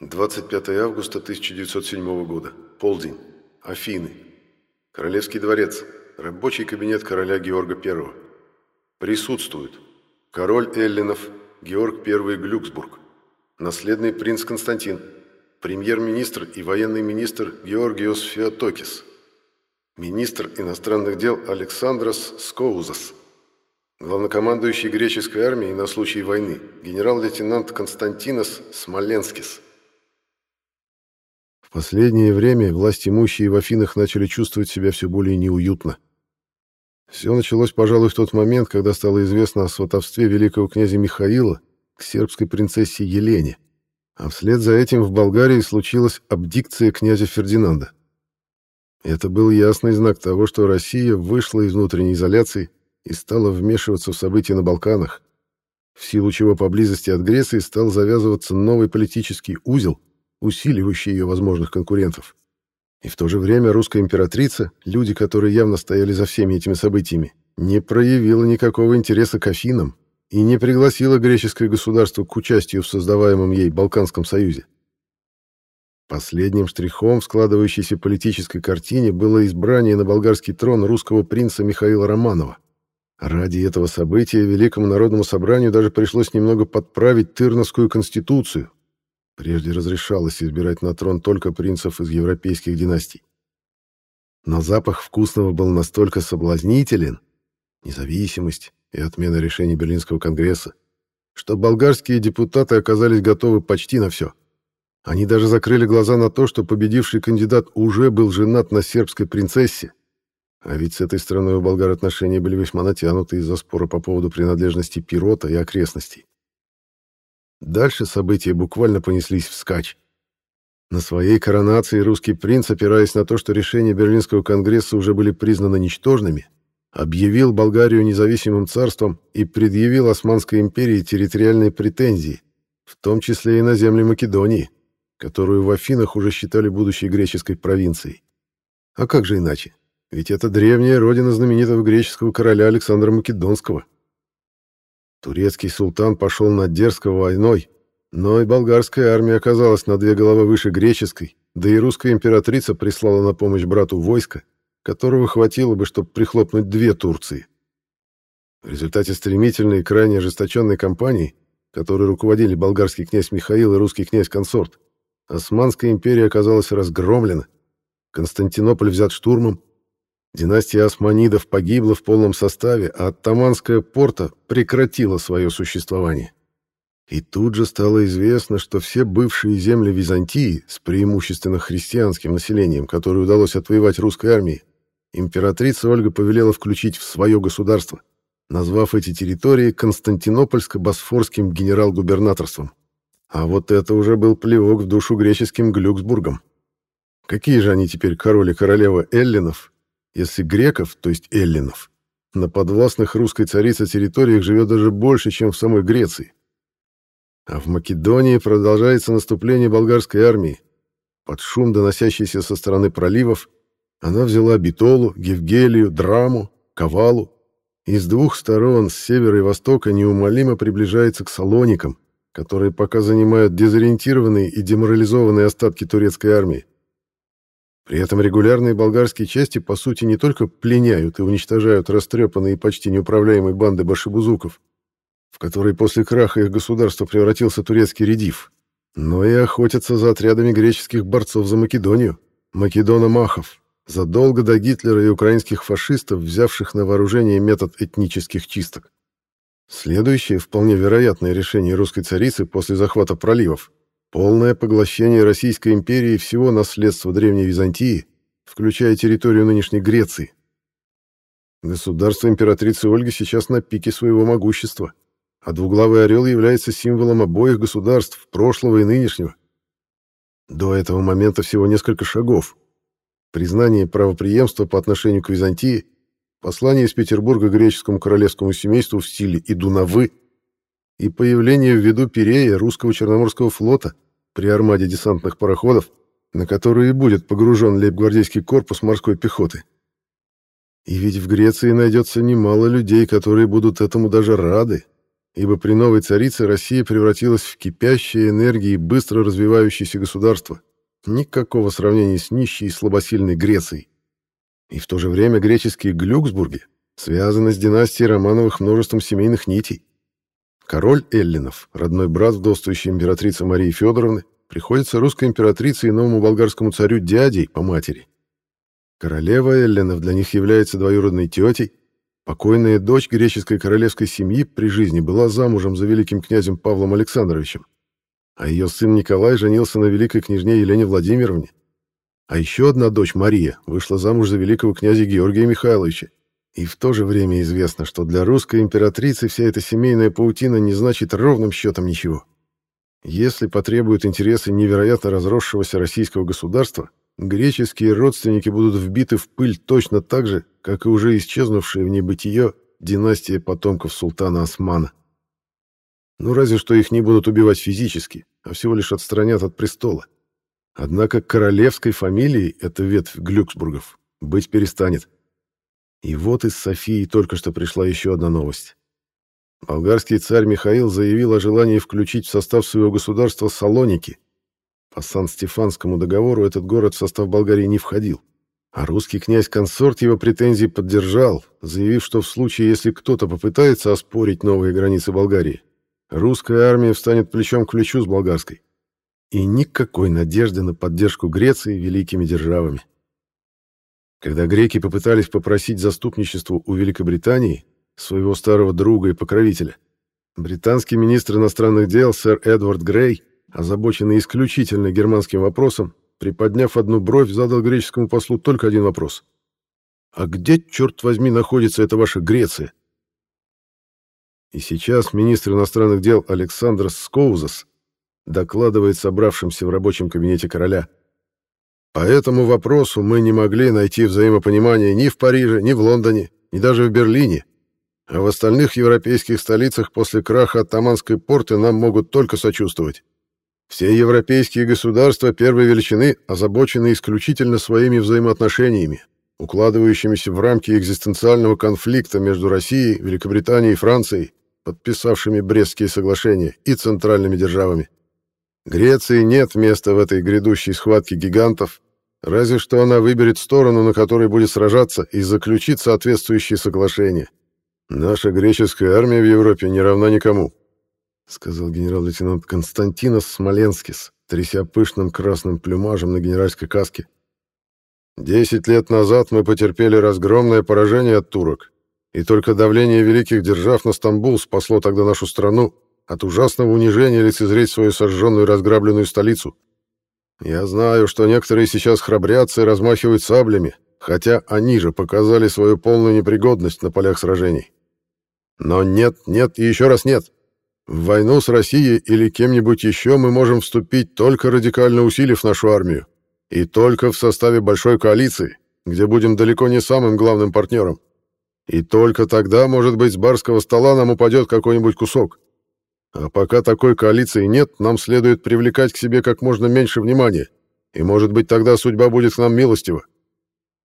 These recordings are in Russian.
25 августа 1907 года. Полдень. Афины. Королевский дворец. Рабочий кабинет короля Георга I. Присутствуют. Король Эллинов, Георг I Глюксбург. Наследный принц Константин. Премьер-министр и военный министр Георгиос Феотокис. Министр иностранных дел Александрос Скоузас. Главнокомандующий греческой армией на случай войны генерал-лейтенант Константинос Смоленскис. В последнее время власть имущие в Афинах начали чувствовать себя все более неуютно. Все началось, пожалуй, в тот момент, когда стало известно о сватовстве великого князя Михаила к сербской принцессе Елене, а вслед за этим в Болгарии случилась абдикция князя Фердинанда. Это был ясный знак того, что Россия вышла из внутренней изоляции и стала вмешиваться в события на Балканах, в силу чего поблизости от Греции стал завязываться новый политический узел, усиливающий ее возможных конкурентов. И в то же время русская императрица, люди, которые явно стояли за всеми этими событиями, не проявила никакого интереса к Афинам и не пригласила греческое государство к участию в создаваемом ей Балканском союзе. Последним штрихом в складывающейся политической картине было избрание на болгарский трон русского принца Михаила Романова. Ради этого события Великому народному собранию даже пришлось немного подправить Тырновскую конституцию, Прежде разрешалось избирать на трон только принцев из европейских династий. Но запах вкусного был настолько соблазнителен, независимость и отмена решений Берлинского конгресса, что болгарские депутаты оказались готовы почти на все. Они даже закрыли глаза на то, что победивший кандидат уже был женат на сербской принцессе, а ведь с этой страной у болгар отношения были весьма натянуты из-за спора по поводу принадлежности Пирота и окрестностей. Дальше события буквально понеслись вскачь. На своей коронации русский принц, опираясь на то, что решения Берлинского конгресса уже были признаны ничтожными, объявил Болгарию независимым царством и предъявил Османской империи территориальные претензии, в том числе и на земли Македонии, которую в Афинах уже считали будущей греческой провинцией. А как же иначе? Ведь это древняя родина знаменитого греческого короля Александра Македонского – Турецкий султан пошел над дерзкой войной, но и болгарская армия оказалась на две головы выше греческой, да и русская императрица прислала на помощь брату войско, которого хватило бы, чтобы прихлопнуть две Турции. В результате стремительной и крайне ожесточенной кампании, которой руководили болгарский князь Михаил и русский князь-консорт, Османская империя оказалась разгромлена, Константинополь взят штурмом, Династия османидов погибла в полном составе, а оттаманская порта прекратила свое существование. И тут же стало известно, что все бывшие земли Византии с преимущественно христианским населением, которое удалось отвоевать русской армией, императрица Ольга повелела включить в свое государство, назвав эти территории Константинопольско-Босфорским генерал-губернаторством. А вот это уже был плевок в душу греческим Глюксбургом. Какие же они теперь король и королева эллинов если греков, то есть эллинов, на подвластных русской царице территориях живет даже больше, чем в самой Греции. А в Македонии продолжается наступление болгарской армии. Под шум, доносящийся со стороны проливов, она взяла Битолу, Евгелию, Драму, Ковалу и с двух сторон, с севера и востока, неумолимо приближается к Салоникам, которые пока занимают дезориентированные и деморализованные остатки турецкой армии. При этом регулярные болгарские части, по сути, не только пленяют и уничтожают растрепанные и почти неуправляемые банды башибузуков, в которые после краха их государства превратился турецкий редив, но и охотятся за отрядами греческих борцов за Македонию, македона-махов, задолго до Гитлера и украинских фашистов, взявших на вооружение метод этнических чисток. Следующее, вполне вероятное решение русской царицы после захвата проливов Полное поглощение Российской империи всего наследства Древней Византии, включая территорию нынешней Греции. Государство императрицы Ольги сейчас на пике своего могущества, а двуглавый орел является символом обоих государств, прошлого и нынешнего. До этого момента всего несколько шагов. Признание правопреемства по отношению к Византии, послание из Петербурга греческому королевскому семейству в стиле «иду на вы», и появление в виду Пирея русского Черноморского флота при армаде десантных пароходов, на которые будет погружен лейб-гвардейский корпус морской пехоты. И ведь в Греции найдется немало людей, которые будут этому даже рады, ибо при новой царице Россия превратилась в кипящее энергией быстро развивающееся государство. Никакого сравнения с нищей и слабосильной Грецией. И в то же время греческие Глюксбурги связаны с династией Романовых множеством семейных нитей. Король Эллинов, родной брат вдовствующей императрицы Марии Федоровны, приходится русской императрице и новому болгарскому царю дядей по матери. Королева Эллинов для них является двоюродной тетей, покойная дочь греческой королевской семьи при жизни была замужем за великим князем Павлом Александровичем, а ее сын Николай женился на великой княжне Елене Владимировне. А еще одна дочь Мария вышла замуж за великого князя Георгия Михайловича, и в то же время известно, что для русской императрицы вся эта семейная паутина не значит ровным счетом ничего. Если потребуют интересы невероятно разросшегося российского государства, греческие родственники будут вбиты в пыль точно так же, как и уже исчезнувшая в небытие династия потомков султана Османа. Ну, разве что их не будут убивать физически, а всего лишь отстранят от престола. Однако королевской фамилией эта ветвь Глюксбургов быть перестанет. И вот из Софии только что пришла еще одна новость. Болгарский царь Михаил заявил о желании включить в состав своего государства Салоники. По Сан-Стефанскому договору этот город в состав Болгарии не входил. А русский князь-консорт его претензии поддержал, заявив, что в случае, если кто-то попытается оспорить новые границы Болгарии, русская армия встанет плечом к плечу с болгарской. И никакой надежды на поддержку Греции великими державами. Когда греки попытались попросить заступничество у Великобритании, своего старого друга и покровителя, британский министр иностранных дел сэр Эдвард Грей, озабоченный исключительно германским вопросом, приподняв одну бровь, задал греческому послу только один вопрос. «А где, черт возьми, находится эта ваша Греция?» И сейчас министр иностранных дел Александр Скоузас докладывает собравшимся в рабочем кабинете короля – по этому вопросу мы не могли найти взаимопонимания ни в Париже, ни в Лондоне, ни даже в Берлине. А в остальных европейских столицах после краха оттаманской порты нам могут только сочувствовать. Все европейские государства первой величины озабочены исключительно своими взаимоотношениями, укладывающимися в рамки экзистенциального конфликта между Россией, Великобританией и Францией, подписавшими Брестские соглашения, и центральными державами. Греции нет места в этой грядущей схватке гигантов, разве что она выберет сторону, на которой будет сражаться, и заключит соответствующие соглашения. Наша греческая армия в Европе не равна никому, сказал генерал-лейтенант Константинос Смоленскис, тряся пышным красным плюмажем на генеральской каске. Десять лет назад мы потерпели разгромное поражение от турок, и только давление великих держав на Стамбул спасло тогда нашу страну от ужасного унижения лицезреть свою сожженную разграбленную столицу. Я знаю, что некоторые сейчас храбрятся и размахивают саблями, хотя они же показали свою полную непригодность на полях сражений. Но нет, нет и еще раз нет. В войну с Россией или кем-нибудь еще мы можем вступить только радикально усилив нашу армию, и только в составе большой коалиции, где будем далеко не самым главным партнером. И только тогда, может быть, с барского стола нам упадет какой-нибудь кусок. А пока такой коалиции нет, нам следует привлекать к себе как можно меньше внимания, и, может быть, тогда судьба будет к нам милостива.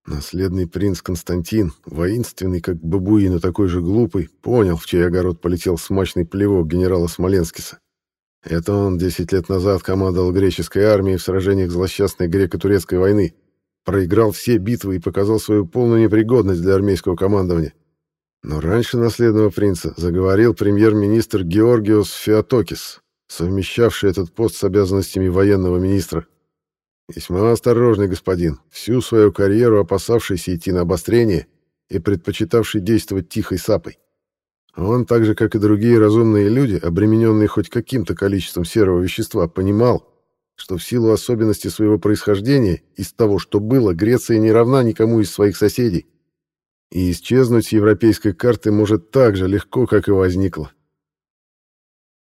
Наследный принц Константин, воинственный, как бабуин, и такой же глупый, понял, в чей огород полетел смачный плевок генерала Смоленскиса. Это он 10 лет назад командовал греческой армией в сражениях злосчастной греко-турецкой войны, проиграл все битвы и показал свою полную непригодность для армейского командования. Но раньше наследного принца заговорил премьер-министр Георгиос Феотокис, совмещавший этот пост с обязанностями военного министра. Весьма осторожный господин, всю свою карьеру опасавшийся идти на обострение и предпочитавший действовать тихой сапой. Он, так же, как и другие разумные люди, обремененные хоть каким-то количеством серого вещества, понимал, что в силу особенностей своего происхождения из того, что было, Греция не равна никому из своих соседей и исчезнуть с европейской карты может так же легко, как и возникла.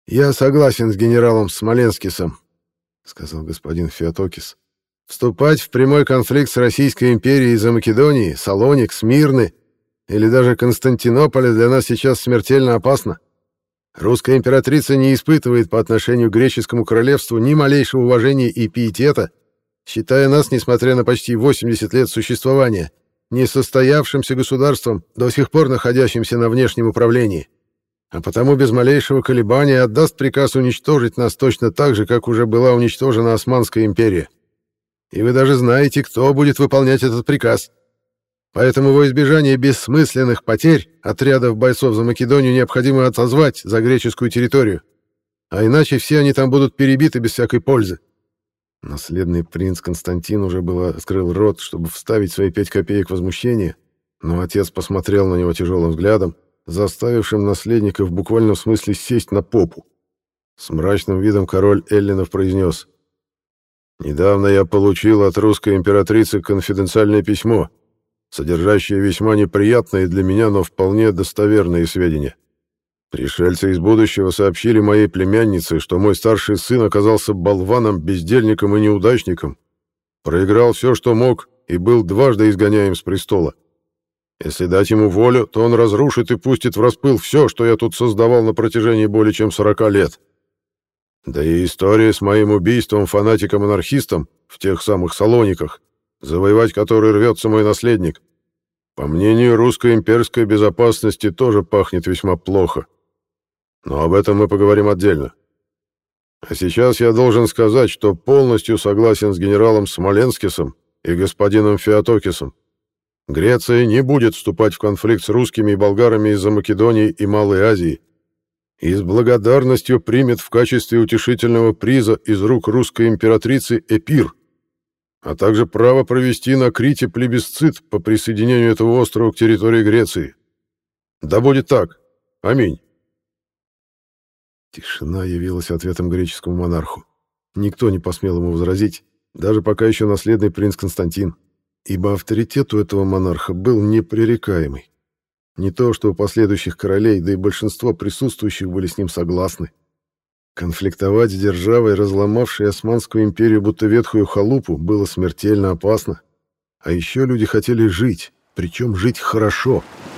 «Я согласен с генералом Смоленскисом», — сказал господин Феотокис. «Вступать в прямой конфликт с Российской империей из-за Македонии, Салоник, Смирны или даже Константинополя для нас сейчас смертельно опасно. Русская императрица не испытывает по отношению к греческому королевству ни малейшего уважения и пиетета, считая нас, несмотря на почти 80 лет существования, — несостоявшимся государством, до сих пор находящимся на внешнем управлении. а потому без малейшего колебания отдаст приказ уничтожить нас точно так же, как уже была уничтожена Османская империя. И вы даже знаете, кто будет выполнять этот приказ. Поэтому во избежание бессмысленных потерь отрядов бойцов за Македонию необходимо отозвать за греческую территорию. А иначе все они там будут перебиты без всякой пользы. Наследный принц Константин уже было открыл рот, чтобы вставить свои пять копеек возмущения, но отец посмотрел на него тяжелым взглядом, заставившим наследника в буквальном смысле сесть на попу. С мрачным видом король Эллинов произнес «Недавно я получил от русской императрицы конфиденциальное письмо, содержащее весьма неприятные для меня, но вполне достоверные сведения. Пришельцы из будущего сообщили моей племяннице, что мой старший сын оказался болваном, бездельником и неудачником, проиграл все, что мог, и был дважды изгоняем с престола. Если дать ему волю, то он разрушит и пустит в распыл все, что я тут создавал на протяжении более чем 40 лет. Да и история с моим убийством фанатиком-анархистом в тех самых Салониках, завоевать который рвется мой наследник, по мнению русской имперской безопасности тоже пахнет весьма плохо. Но об этом мы поговорим отдельно. А сейчас я должен сказать, что полностью согласен с генералом Смоленскисом и господином Феотокисом. Греция не будет вступать в конфликт с русскими и болгарами из-за Македонии и Малой Азии и с благодарностью примет в качестве утешительного приза из рук русской императрицы Эпир, а также право провести на Крите плебисцит по присоединению этого острова к территории Греции. Да будет так. Аминь. Тишина явилась ответом греческому монарху. Никто не посмел ему возразить, даже пока еще наследный принц Константин ибо авторитет у этого монарха был непререкаемый. Не то, что у последующих королей, да и большинство присутствующих были с ним согласны. Конфликтовать с державой, разломавшей Османскую империю будто ветхую халупу, было смертельно опасно. А еще люди хотели жить, причем жить хорошо —